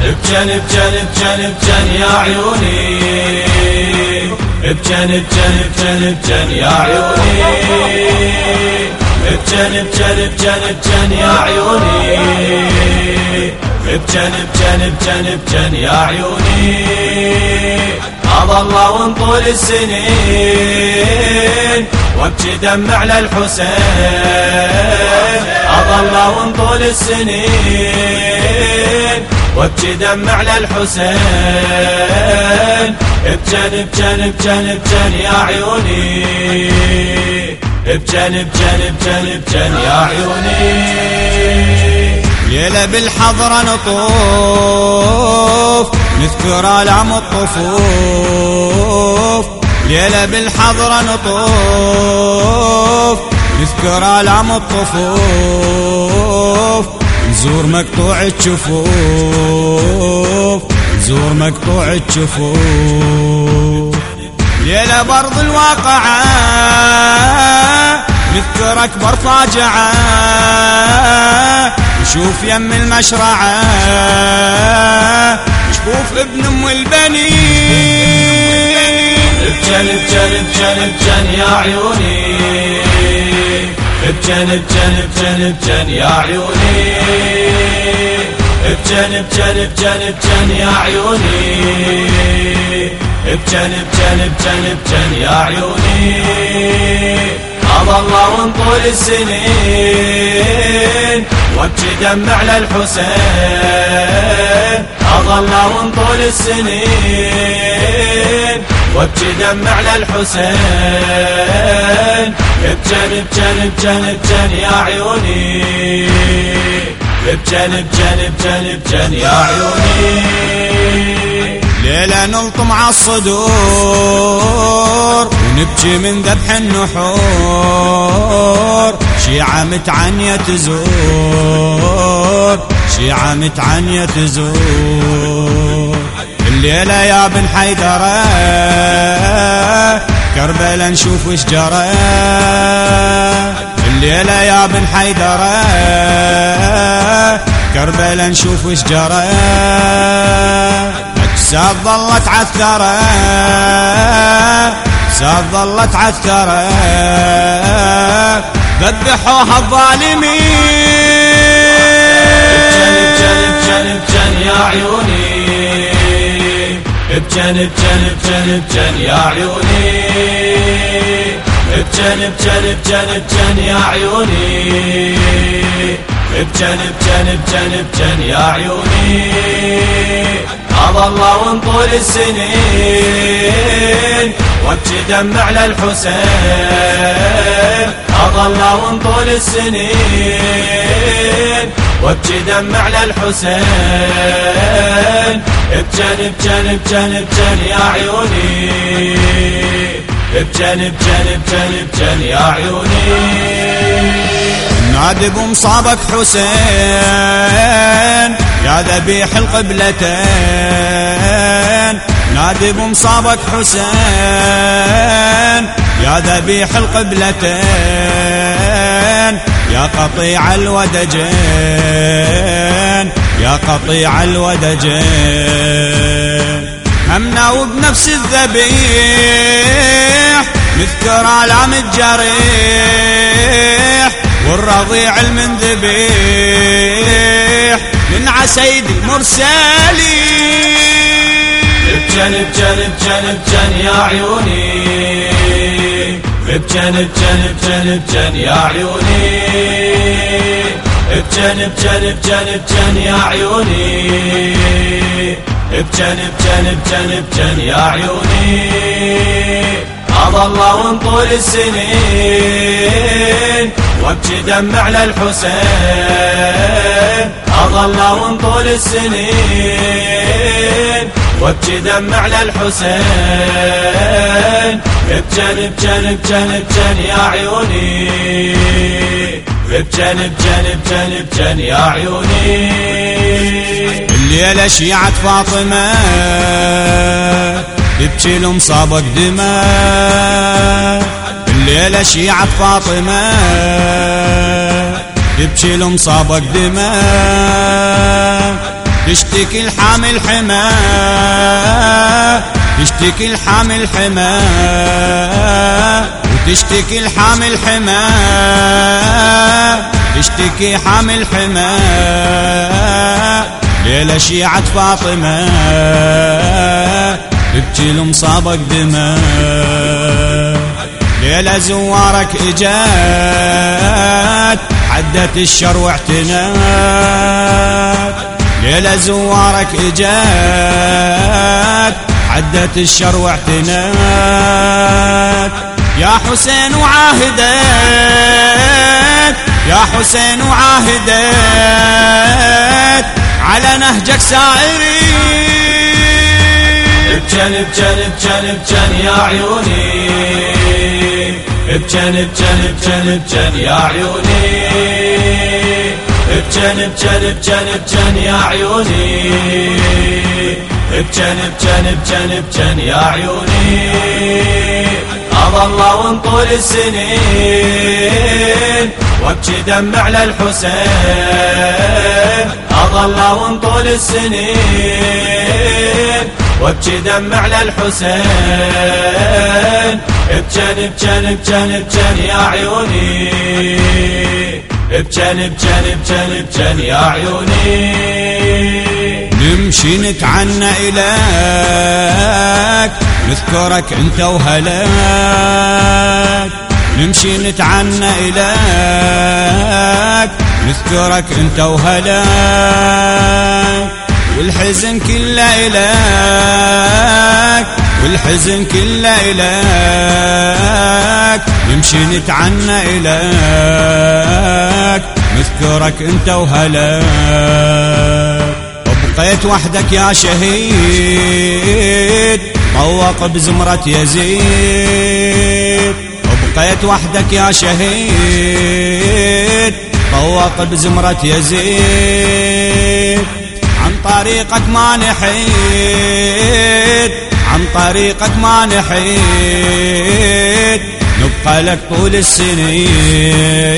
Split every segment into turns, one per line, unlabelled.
بجن بجن بجن بجن يا عيوني. بجن بجن بجن بجن يا عيوني. بجن بجن بجن بجن يا عيوني. بجن بجن بجن بجن يا عيوني. الله ونطول السنين وابكي دمع للحسين الله ونطول السنين وابكي دمع للحسين بجن بجن بجن بجن يا عيوني. بجن بجن بجن بجن يا عيوني.
ليلة بالحضرة نطوف نذكر آلام الطفوف. ليلة بالحضرة نطوف نذكر آلام الطفوف. نزور مقطوع الشفوف نزور مقطوع الشفوف ليلة برض الواقعة نذكر أكبر فاجعة. نشوف يم المشرعة شفوف ابن أم البنين.
بجن بجن بجن بجن يا عيوني. بجن بجن بجن بجن يا عيوني. بجن بجن بجن بجن يا عيوني. بجن بجن بجن بجن يا عيوني. الله ونطول السنين. وابكي دمع للحسين أظل ونطول السنين. وابكي دمع للحسين بجن بجن بجن بجن يا عيوني. بجن بجن بجن بجن يا عيوني.
ليلة نلطم عالصدور ونبكي من ذبح النحور. شيعة متعنية تزور شيعة متعنية تزور. الليلة يا بن حيدرة كربلا نشوف وش جرى. الليلة يا بن حيدرة كربلا نشوف وش جرى. ساب ظلت عثرة ساب ظلت عثرة ذبحوها الظالمين.
بجن بجن بجن يا عيوني. بجن بجن بجن بجن يا عيوني. بجن بجن بجن بجن يا عيوني. بجن بجن بجن بجن يا عيوني. أظل ونطول السنين. وابكي دمع للحسين أظل ونطول السنين. وابكي دمع للحسين بجن بجن بجن بجن يا عيوني. بجن بجن بجن بجن يا عيوني.
نادي بمصابك حسين. يا ذبيح القبلتين. نادي بمصابك حسين. يا ذبيح القبلتين. يا قطيع الودجين. يا قطيع الودجين. همنا وبنفس الذبيح. نذكر آلام الجريح. والرضيع المنذبيح من عسيد المرسلين
بجن بجن بجن بجن يا عيوني. بجن بجن بجن بجن يا عيوني. بجن بجن بجن بجن يا عيوني. بجن بجن بجن بجن يا عيوني. أظل ونطول السنين. وابكي دمع للحسين أظل ونطول السنين. وابكي دمع للحسين بجن بجن بجن بجن يا عيوني. بجن بجن بجن بجن يا عيوني.
الليلة شيعة فاطمة تبكي لمصابك دماء. ليلة شيعة فاطمة. تبكي المصابك دماء. تشتكي الحامل حما تشتكي الحامل حما وتشتكي الحامل حما تشتكي حامل حما ليلة شيعة فاطمة. تبكي المصابك دماء. ليلة زوارك إجات عدت الشر واعتنات. ليلة زوارك إجات عدت الشر واعتنات. يا حسين وعاهدت يا حسين وعاهدت على نهجك سائرين.
ابجن ابجن ابجن ابجن يا عيوني. ابجن ابجن ابجن ابجن يا عيوني. ابجن ابجن ابجن ابجن يا عيوني. ابجن ابجن ابجن ابجن يا عيوني. اظل وانطول السنين وابكي دمع للحسين اظل وانطول السنين وابكي دمع للحسين ابجن ابجن ابجن ابجن يا عيوني. ابجن ابجن ابجن ابجن يا عيوني.
نمشي نتعنى إليك نذكرك أنت وهلاك نمشي نتعنى إليك نذكرك أنت وهلاك والحزن كله إليك والحزن كله إليك. نمشي نتعنى إليك نذكرك أنت وهلاك وبقيت وحدك يا شهيد طوق بزمرة يزيد. وبقيت وحدك يا شهيد طوق بزمرة يزيد. طريقك ما نحيد عن طريقك ما نحيد نبقى لك طول السنين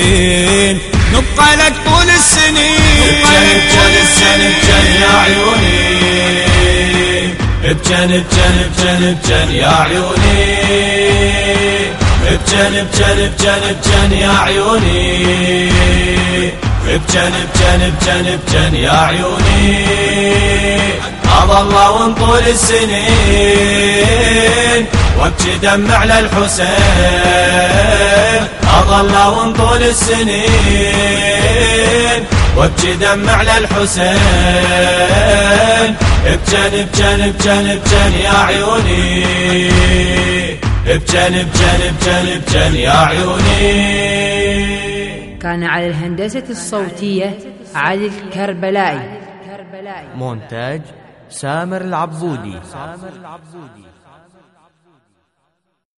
نبقى لك طول السنين.
ابجن ابجن ابجن يا عيوني. ابجن ابجن ابجن ابجن يا عيوني. ابجن ابجن ابجن ابجن يا عيوني. ابجن ابجن ابجن ابجن يا عيوني. اظل وانطول السنين. وابكي دمع للحسين اظل وانطول السنين. وابكي دمع للحسين ابجن ابجن ابجن ابجن يا عيوني. ابجن ابجن ابجن ابجن يا عيوني.
كان على الهندسة الصوتية علي الكربلائي.
مونتاج سامر العبودي.